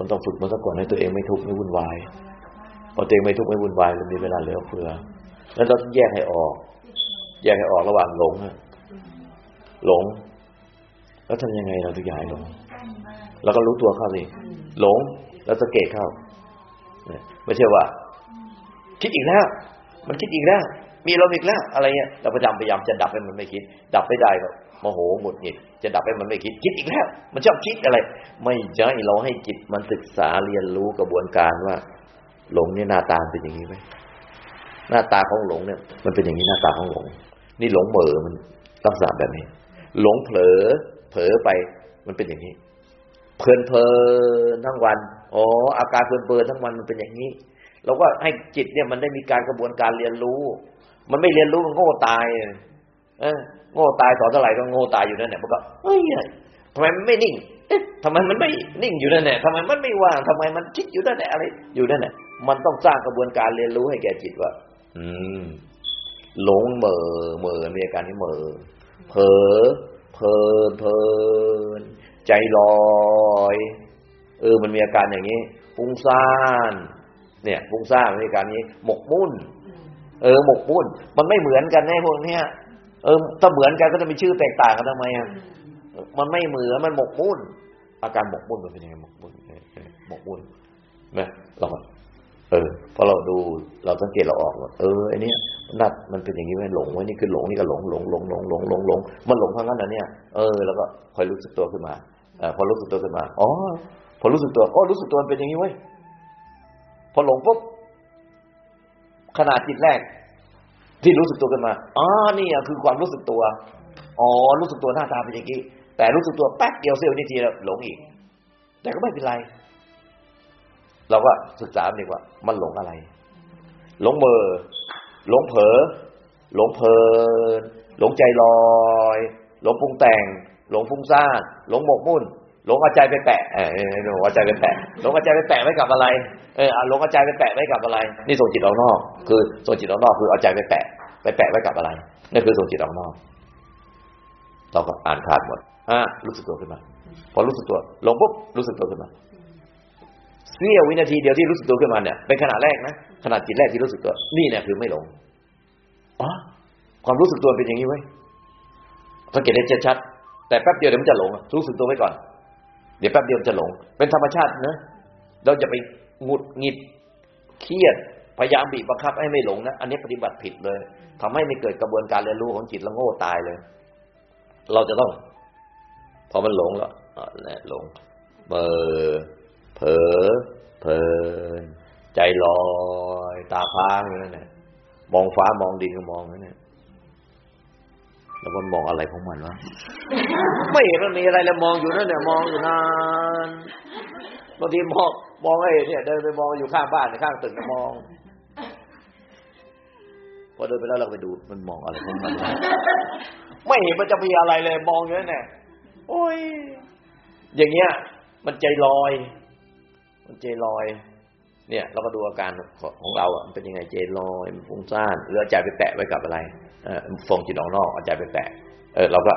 มันต้องฝึกมาสักก่อนให้ตัวเองไม่ทุกข์ไม่วุ่นวายพอตัวเองไม่ทุกข์ไม่วุ่นวายเรามีเวลาเหลือเฟือ แล้วเราแยกให้ออก แยกให้ออกระหว่างหลงหลง แล้วทำยังไงเราถึงอย่าให้หลงเราก็รู้ตัวเข้าสิหลง แล้วสังเกตเข้าไม่ใช่ว่า คิดอีกแล้ว มันคิดอีกแล้ว มีลมอีกแล้ว อะไรเงี้ยเราพยายามพยายามจะดับให้มันไม่คิด ดับไม่ได้ก็ โมโหหงุดหงิดจะดับให้มันไม่คิดคิดอีกแล้ว มันชอบคิดอะไร ไม่ใช่เราให้จิตมันศึกษาเรียนรู้กระบวนการว่า หลงเนี่ยหน้าตาเป็นอย่างนี้ไหมหน้าตาของหลงเนี่ย มันเป็นอย่างนี้หน้าตาของหลง นี่หลงเหม่อมันลักษณะแบบนี้ หลงเผลอ เผลอไปมันเป็นอย่างนี้ เพลินเพลินทั้งวันอ๋ออาการเพลินเพลินทั้งวันมันเป็นอย่างนี้ เราก็ให้จิตเนี่ยมันได้มีการกระบวนการเรียนรู้ มันไม่เรียนรู้มันโง่ตาย เออ โง่ตายสอนเท่าไหร่ก็โง่ตายอยู่นั่นแหละมันก็เฮ้ยทำไมมันไม่นิ่ง เอ๊ะทำไมมันไม่นิ่งอยู่นั่นแหละทำไมมันไม่ว่างทำไมมันคิดอยู่นั่นแหละอะไร อยู่นั่นแหละมันต้องสร้างกระบวนการเรียนรู้ให้แก่จิตว่า อืม หลงเหม่อเหม่อมีอาการที่เหม่อเผลอเพลินเพลินใจลอย เออ มันมีอาการอย่างนี้ฟุ้งซ่านเนี่ยฟุ้งซ่านมีอาการนี้ หมกมุ่น เออ หมกมุ่น มันไม่เหมือนกันแน่พวกเนี้ย เออ ถ้าเหมือนกันก็จะมีชื่อแตกต่างกันทำไมอะมันไม่เหมือนมันหมกมุ่นอาการหมกมุ่นมันเป็นยังไงหมกมุ่นหมกมุ่นนะเราเออพอเราดูเราสังเกตเราออกว่าเออไอเนี้ยนัดมันเป็นอย่างนี้ไหมหลงไว้นี่คือหลงนี่ก็หลงหลงหลงหลงหลงหลงหลงมันหลงทั้งนั้นนะเนี่ยเออแล้วก็คอยรู้สึกตัวขึ้นมาเออพอรู้สึกตัวขึ้นมาอ๋อพอรู้สึกตัวอ๋อรู้สึกตัวเป็นอย่างนี้เว้ยพอหลงปุ๊บขนาดจิตแรก ที่รู้สึกตัวขึ้นมาอ๋อนี่คือความรู้สึกตัวอ๋อรู้สึกตัวหน้าตาเป็นอย่างนี้แต่รู้สึกตัวแป๊บเดียวเสี้ยวนิดเดียวหลงอีก แต่ก็ไม่เป็นไร เราก็ศึกษาดีกว่า มันหลงอะไร หลงเบอร์หลงเผลอหลงเพลินหลงใจลอย หลงปรุงแต่ง หลงฟุ้งซ่านหลงหมกมุ่น หลงเอาใจไปแปะเออหลงเอาใจไปแปะหลงเอาใจไปแปะไว้กับอะไรเออหลงเอาใจไปแปะไว้กับอะไร นี่ส่งจิตออกนอก คือส่งจิตออกนอกคือเอาใจไปแปะ ไปแปะไว้กับอะไรนี่คือส่งจิตออกนอกเราก็อ่านขาดหมดอ่ารู้สึกตัวขึ้นมา พอรู้สึกตัวลงปุ๊บรู้สึกตัวขึ้นมาเสี้ยววินาทีเดียวที่รู้สึกตัวขึ้นมาเนี่ยเป็นขณะแรกนะขณะจิตแรกที่รู้สึกตัวนี่เนี่ยคือไม่หลงอ๋อความรู้สึกตัวเป็นอย่างนี้ไว้สังเกตได้ชัดแต่แป๊บเดียวเดี๋ยวมันจะหลงรู้สึกตัวไว้ก่อน เดี๋ยวแป๊บเดียวจะหลง เป็นธรรมชาตินะเราจะไปหงุดหงิดเครียด พยายามบีบบังคับให้ไม่หลงนะอันนี้ปฏิบัติผิดเลยทำให้ไม่เกิดกระบวนการเรียนรู้ของจิตแล้วโง่ตายเลย เราจะต้อง พอมันหลงแล้วแหละหลงเบอเผลอเพลินใจลอยตาค้างอย่างนั้นแหละมองฟ้ามองดินก็มองนั่นแหละแล้วมันมองอะไรของมันวะไม่เห็นมันมีอะไรแล้วมองอยู่นั่นเนี่ยมองอยู่นานบางทีมองมองไอ้เนี่ยเดินไปมองอยู่ข้างบ้านข้างตึกมอง อเดินไปแล้วเราไปดูมันมองอะไรของมันไม่เห็นมันจะมีอะไรเลย มองอยู่นั่นแหละโอ้ย อย่างเงี้ย มันใจลอย มันใจลอย เนี่ย เราก็ดูอาการของเราอะมันเป็นยังไงใจลอยมันฟุ้งซ่านหรือใจไปแตะไว้กับอะไรเออส่งจิตออกนอกใจไปแตะเออ เราก็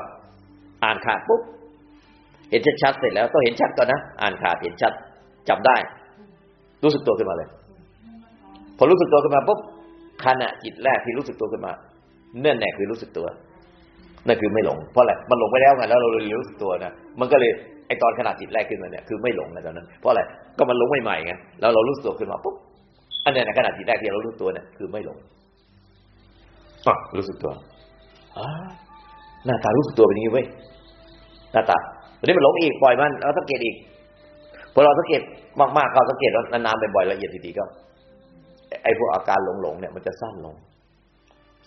อ่านขาดปุ๊บเห็นชัดๆเสร็จแล้วต้องเห็นชัดก่อนนะอ่านขาดเห็นชัดจำได้ รู้สึกตัวขึ้นมาเลย พอรู้สึกตัวขึ้นมาปุ๊บ ขณะจิตแรกที่รู้สึกตัวขึ้นมาเนื่องแน่คือรู้สึกตัวนั่นคือไม่หลง เพราะอะไรมันหลงไปแล้วไงแล้วเราเลยรู้สึกตัวนะมันก็เลยไอตอนขณะจิตแรกขึ้นมาเนี่ยคือไม่หลงในตอนนั้น เพราะอะไรก็มันหลงใหม่ๆไงแล้วเรารู้สึกตัวขึ้นมาปุ๊บอันนี้ในขณะจิตแรกที่เรารู้ตัวเนี่ยคือไม่หลงรู้สึกตัวหน้าตารู้สึกตัวเป็นอย่างนี้เว้ยหน้าตาทีนี้มันหลงอีกปล่อยมันเราสังเกตอีกพอเราสังเกตมากๆเราสังเกตนานๆบ่อยๆละเอียดทีๆก็ ไอ้พวกอาการหลงๆเนี่ยมันจะสั้นลง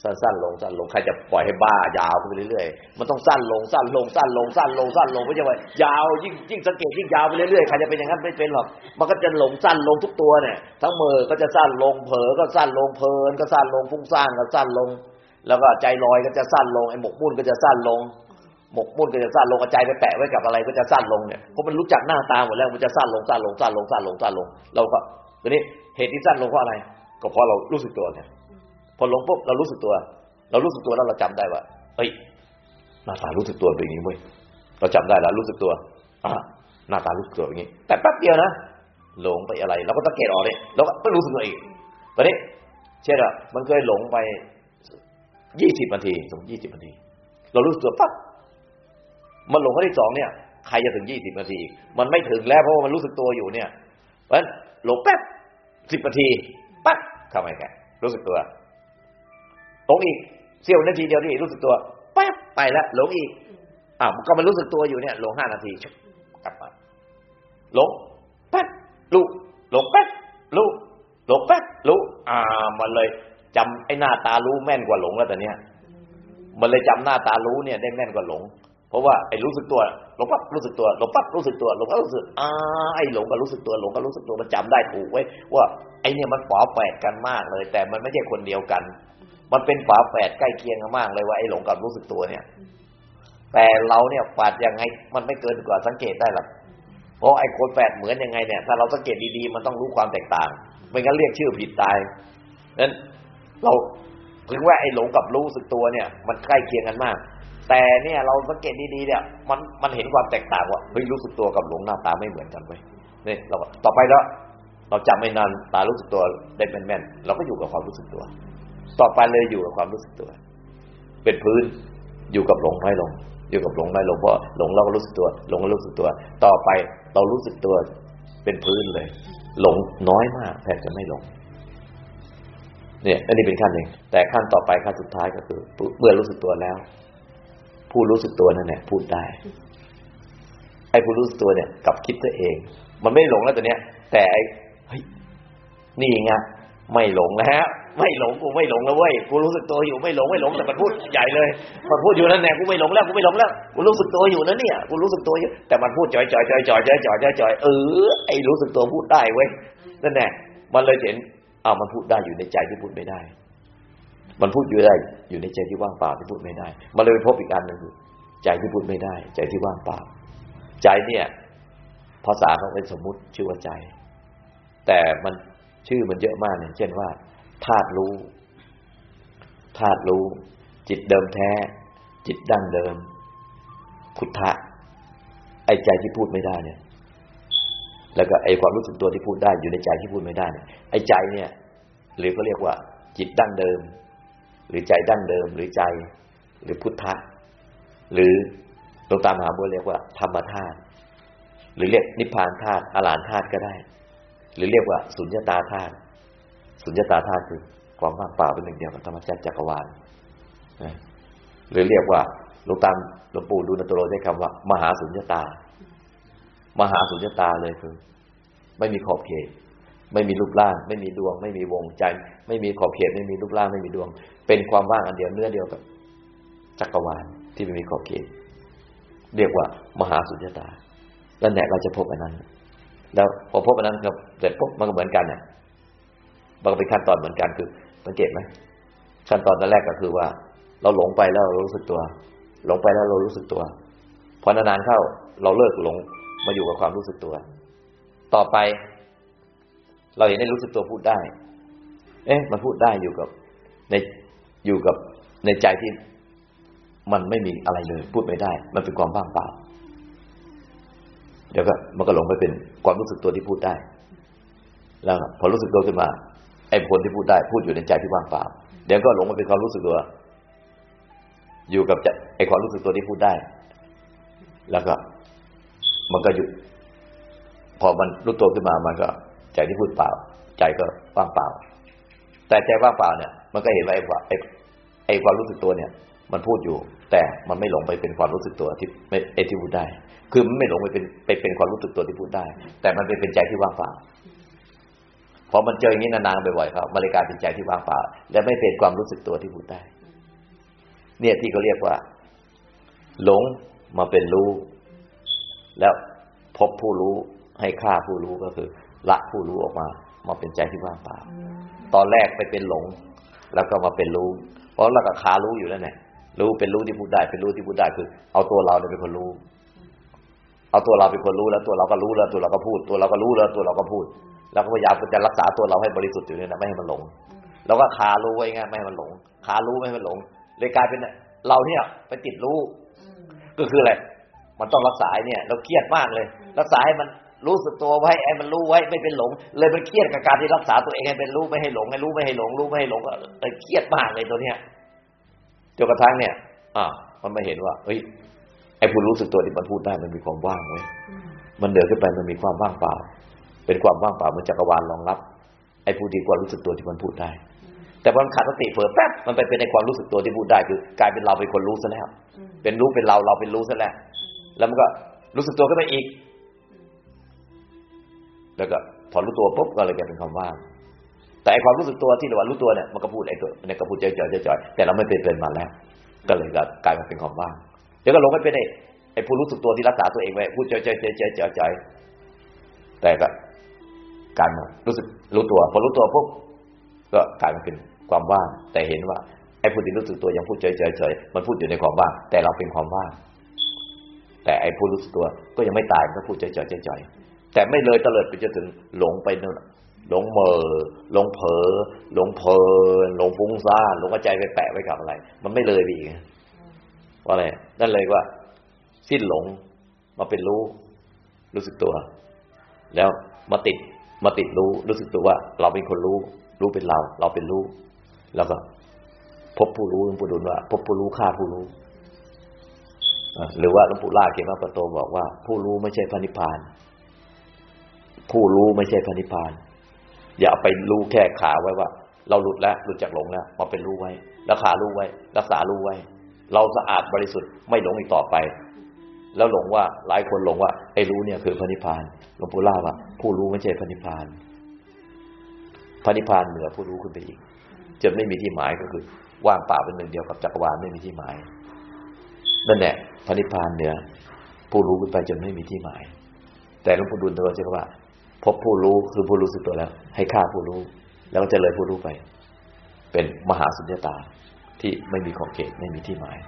สั้นๆลงสั้นลงใครจะปล่อยให้บ้ายาวไปเรื่อยๆมันต้องสั้นลงสั้นลงสั้นลงสั้นลงสั้นลงไม่ใช่ว่ายาวยิ่งยิ่งสังเกตยิ่งยาวไปเรื่อยๆใครจะเป็นอย่างนั้นไม่เป็นหรอกมันก็จะหลงสั้นลงทุกตัวเนี่ยทั้งมือก็จะสั้นลงเผลอก็สั้นลงเพลิน ก็สั้นลงฟุ้งซ่านก็สั้นลง แล้วก็ใจลอยก็จะสั้นลงไอ้หมกมุ่นก็จะสั้นลงหมกมุ่นก็จะสั้นลงกระจายไปแปะไว้กับอะไรก็จะสั้นลงเนี่ยเพราะมันรู้จักหน้าตาหมดแล้วมันจะสั้นลงสั้นลงสั้นลงสั้นลงสั้นลงเราก็ทีนี้เหตุที่สั้นลงเพราะอะไร ก็เพราะเรารู้สึกตัวเนี่ยพอลงปุ๊บเรารู้สึกตัว เรารู้สึกตัวแล้วเราจำได้ว่าเฮ้ย หน้าตารู้สึกตัวเป็นอย่างนี้เว้ยเราจำได้แล้วรู้สึกตัวอ่าหน้าตารู้สึกตัวอย่างนี้ แต่แป๊บเดียวนะหลงไปอะไรเราก็สังเกตออกเลยเราก็ไม่รู้สึกตัวอีกวันนี้ เช่นอะมันเคยหลงไปยี่สิบนาทีสมยี่สิบนาที เรารู้สึกตัวปั๊บมันหลงครั้งที่สองเนี่ยใครจะถึงยี่สิบนาที มันไม่ถึงแล้วเพราะว่ามันรู้สึกตัวอยู่เนี่ยเพราะฉะนั้นหลงแป๊บสิบนาที ปั๊บเข้ามาแกรู้สึกตัวหลงอีกเสี้ยวนาทีเดียวนี่รู้สึกตัวแป๊บไปแล้วหลงอีกอ่าก็มันรู้สึกตัวอยู่เนี่ยหลงห้านาทีกลับมาหลงแป๊บรู้หลงแป๊บรู้หลงแป๊บรู้อ่ามันเลยจำไอ้หน้าตารู้แม่นกว่าหลงแล้วแต่เนี้ยมันเลยจำหน้าตารู้เนี่ยได้แม่นกว่าหลง เพราะว่าไอ้รู้สึกตัวหลงปั๊บรู้สึกตัวหลงปั๊บรู้สึกตัวหลงปั๊บรู้สึกอ่าไอ้หลงกับรู้สึกตัวหลงกับรู้สึกตัวมันจำได้ถูกไว้ว่า ไอเนี่ยมันฝาแฝดกันมากเลย แต่มันไม่ใช่คนเดียวกัน มันเป็นฝาแฝดใกล้เคียงกันมากเลยว่าไอหลงกับรู้สึกตัวเนี่ย แต่เราเนี่ยฝาดยังไง มันไม่เกินกว่าสังเกตได้หรอกเพราะไอคนแฝดเหมือนยังไงเนี่ย ถ้าเราสังเกตดีๆมันต้องรู้ความแตกต่างไม่งั้นเรียกชื่อผิดตายนั้นเราถึงว่าไอ้หลงกับรู้สึกตัวเนี่ย มันใกล้เคียงกันมาก แต่เนี่ยเราสังเกตดีๆเนี่ย มันมันเห็นความแตกต่างว่าเฮ้ยรู้สึกตัวกับหลงหน้าตาไม่เหมือนกันเว้ยนี่เราต่อไปแล้ว เราจำไม่นานตารู้สึกตัวได้แม่นๆเราก็อยู่กับความรู้สึกตัว ต่อไปเลยอยู่กับความรู้สึกตัว เป็นพื้นอยู่กับหลงน้อยลง อยู่กับหลงน้อยลงเพราะหลงเราก็รู้สึกตัวหลงก็รู้สึกตัว ต่อไปเรารู้สึกตัวเป็นพื้นเลย หลงน้อยมากแทบจะไม่หลง เนี่ยอันนี้เป็นขั้นหนึ่งแต่ขั้นต่อไปขั้นสุดท้ายก็คือเมื่อรู้สึกตัวแล้ว ผู้รู้สึกตัวนั่นแหละพูดได้ไอ้ผู้รู้สึกตัวเนี่ยกับคิดตัวเอง มันไม่หลงแล้วตัวเนี้ย แต่ เฮ้ยนี่ไงไม่หลงแล้วไม่หลงกูไม่หลงแล้วเว้ยกูรู้สึกตัวอยู่ไม่หลงไม่หลงแต่มันพูดใหญ่เลยมันพูดอยู่นั่นแหละกูไม่หลงแล้วกูไม่หลงแล้วกูรู้สึกตัวอยู่นะเนี่ยกูรู้สึกตัวอยู่แต่มันพูดจ่อยจ่อยจ่อยจ่อยจ่อยจ่อยจ่อยจ่อยเออไอ้รู้สึกตัวพูดได้เว้ยนั่นแหละมันเลยเห็นอ้าวมันพูดได้อยู่ในใจที่พูดไม่ได้ มันพูดอยู่ได้อยู่ในใจที่ว่างเปล่าที่พูดไม่ได้ มันเลยพบอีกอันหนึ่งคือใจที่พูดไม่ได้ ใจที่ว่างเปล่า ใจเนี่ย ภาษาเขาเป็นสมมุติชื่อว่าใจ แต่มันชื่อมันเยอะมากเนี่ยเช่นว่าธาตุรู้ธาตุรู้ จิตเดิมแท้ จิตดั้งเดิม พุทธะไอ้ใจที่พูดไม่ได้เนี่ย แล้วก็ไอ้ความรู้สึกตัวที่พูดได้อยู่ในใจที่พูดไม่ได้เนี่ยไอ้ใจเนี่ย หรือก็เรียกว่า จิตดั้งเดิม หรือใจดั้งเดิม หรือใจ หรือพุทธะหรือลงตามหาบัวเรียกว่า ธรรมธาตุหรือเรียกนิพพานธาตุอรหันธาตุก็ได้ หรือเรียกว่าสุญญตาธาตุสุญญตาธาตุคือความว่างเปล่าเป็นหนึ่งเดียวกับธรรมชาติจักรวาลหรือเรียกว่าหลวงตามหลวงปู่ดูลตโรใช้คำว่า มหาสุญญตา มหาสุญญตาเลยคือ ไม่มีขอบเขต ไม่มีรูปร่าง ไม่มีดวง ไม่มีวงใจ ไม่มีขอบเขต ไม่มีรูปร่างไม่มีดวง เป็นความว่างอันเดียวเนื้อเดียวกับจักรวาลที่ไม่มีขอบเขต เรียกว่า มหาสุญญตาแล้วแน่เราจะพบอันนั้น แล้วพอพบอันนั้นเสร็จปุ๊บมันก็เหมือนกันเนี่ยมันก็เป็นขั้นตอนเหมือนกันคือสังเกตไหมขั้นตอนแรกก็คือว่า เราหลงไปแล้วเรารู้สึกตัว หลงไปแล้วเรารู้สึกตัวพอนานๆเข้าเราเลิกหลงมาอยู่กับความรู้สึกตัว ต่อไป เราเห็นได้รู้สึกตัวพูดได้ เอ๊ะ มันพูดได้อยู่กับในอยู่กับในใจที่มันไม่มีอะไรเลย พูดไม่ได้ มันเป็นความว่างเปล่า เดี๋ยวก็มันก็หลงไปเป็นความรู้สึกตัวที่พูดได้ แล้วพอรู้สึกตัวขึ้นมาไอ้คนที่พูดได้พูดอยู่ในใจที่ว่างเปล่า เดี๋ยวก็หลงมาเป็นความรู้สึกตัว อยู่กับไอ้ความรู้สึกตัวที่พูดได้ แล้วก็ มันก็หยุด พอมันรู้ตัวขึ้นมามันก็ใจที่พูดเปล่า ใจก็ว่างเปล่า แต่ใจว่างเปล่าเนี่ย มันก็เห็นว่าไอ้ไอ้ไอ้ความรู้สึกตัวเนี่ย มันพูดอยู่ แต่มันไม่หลงไปเป็นความรู้สึกตัวที่ไม่ไอ้ที่พูดได้ คือมันไม่หลงไปเป็นไปเป็นความรู้สึกตัวที่พูดได้ แต่มันเป็นเป็นใจที่ว่างเปล่าพอมันเจออย่างนี้นานๆบ่อยๆครับมันเลยกลายเป็นใจที่ว่างเปล่า และไม่เป็นความรู้สึกตัวที่พูดได้ เนี่ยที่เขาเรียกว่า หลงมาเป็นรู้ แล้วพบผู้รู้ให้ค่าผู้รู้ก็คือ ละผู้รู้ออกมา มาเป็นใจที่ว่างเปล่า ตอนแรกไปเป็นหลง แล้วก็มาเป็นรู้ เพราะเราก็คารู้อยู่แล้วเนี่ย รู้เป็นรู้ที่พูดได้ เป็นรู้ที่พูดได้คือ เอาตัวเราเนี่ยเป็นคนรู้ เอาตัวเราเป็นคนรู้แล้วตัวเราก็รู้แล้วตัวเราก็พูด ตัวเราก็รู้แล้วตัวเราก็พูดเราก็พยายามจะรักษาตัวเราให้บริสุทธิ์อยู่เนี่ยนะไม่ให้มันหลงเราก็คารู้ไว้ไงไม่ให้มันหลงคารู้ไม่ให้มันหลง เลยกลายเป็นเราเนี่ยไปติดรู้ ก็คืออะไรมันต้องรักษาเนี่ย เราเครียดมากเลย รักษาให้มันรู้สึกตัวไว้ไอ้มันรู้ไว้ไม่เป็นหลง เลยมันเครียดกับการที่รักษาตัวเองให้เป็นรู้ไม่ให้หลงให้รู้ไม่ให้หลงรู้ไม่ให้หลงก็เลยเครียดมากเลยตัวเนี้ย จนกระทั่งเนี่ยอ่ามันมาเห็นว่าเฮ้ยไอ้ผู้รู้สึกตัวที่มันพูดได้มันมีความว่างไว้ยมันเดินขึ้นไปมันมีความว่างเปล่า เป็นความว่างเปล่าเหมันจักรวาลรองรับ ไอ้ผู้ดีกว่ารู้สึกตัวที่มันพูดได้ แต่พอมันขาดสติเผลอแป๊บมันไปเป็นในความรู้สึกตัวที่พูดได้คือกลายเป็นเราเป็นคนรู้ซะแล้วเป็นรู้เป็นเราเราเป็นรู้ซะแล้วแล้วมันก็รู้สึกตัวขึ้นมาอีก แล้วก็พอรู้ตัวปุ๊บก็เลยกลายเป็นความว่าง แต่ไอความรู้สึกตัวที่เราว่ารู้ตัวเนี่ยมันก็พูดไอ้ตัวเนี่ยก็พูดจ่อยๆจ่อยๆแต่เราไม่เป็นเป็นมาแล้ว ก็เลยกลายมาเป็นความว่างเดี๋ยวก็หลงไปเป็นไอ้ไอ้ผู้รู้สึกตัวที่รักษาตัวเองไว้พูดจ่อยๆจ่อยๆจ่อยแต่ก็กายมารู้สึกรู้ตัวพอรู้ตัวปุ๊บก็กลายมาเป็นความว่างแต่เห็นว่าไอ้ผู้ที่รู้สึกตัวยังพูดจ่อยๆๆมันพูดอยู่ในความว่างแต่เราเป็นความว่างแต่ไอ้ผู้รู้สึกตัวก็ยังไม่ตายก็พูดจ่อยๆจ่อยๆแต่ไม่เลยเตลิดไปจนถึงหลงไปนู่น หลงเมอหลงเผลอหลงเพลินหลงฟุ้งซ่านหลงเอาใจไปแปะไว้กับอะไร มันไม่เลยไปอีกว่าอะไรนั่นเลยว่า สิ้นหลงมาเป็นรู้ รู้สึกตัว แล้วมาติดมาติดรู้ รู้สึกตัวว่า เราเป็นคนรู้ รู้เป็นเรา เราเป็นรู้ แล้วก็พบผู้รู้หลวงปู่ดุลว่า พบผู้รู้ฆ่าผู้รู้หรือว่าหลวงปู่ล่าเขียนมาประโตบอกว่า ผู้รู้ไม่ใช่พระนิพพาน ผู้รู้ไม่ใช่พระนิพพาน อย่าไปรู้แค่ขาไว้ว่า เราหลุดแล้วหลุดจากหลงแล้วมาเป็นรู้ไว้รักษารู้ไว้ รักษารู้ไว้ เราสะอาดบริสุทธิ์ไม่หลงอีกต่อไป แล้วหลงว่าหลายคนหลงว่าไอ้รู้เนี่ยคือพระนิพพานหลวงปู่ล่าว่า ผู้รู้ไม่ใช่พระนิพพานพระนิพพานเหนือผู้รู้ขึ้นไปอีกจนไม่มีที่หมายก็คือ ว่างเปล่าเป็นหนึ่งเดียวกับจักรวาลไม่มีที่หมายนั่นแหละพระนิพพานเหนือผู้รู้ขึ้นไปจนไม่มีที่หมาย แต่หลวงปู่ดุลตัวเชื่อว่า พบผู้รู้คือผู้รู้สึกตัวแล้ว ให้ฆ่าผู้รู้ แล้วก็จะเลยผู้รู้ไป เป็นมหาสุญญตาที่ไม่มีขอบเขตไม่มีที่หมาย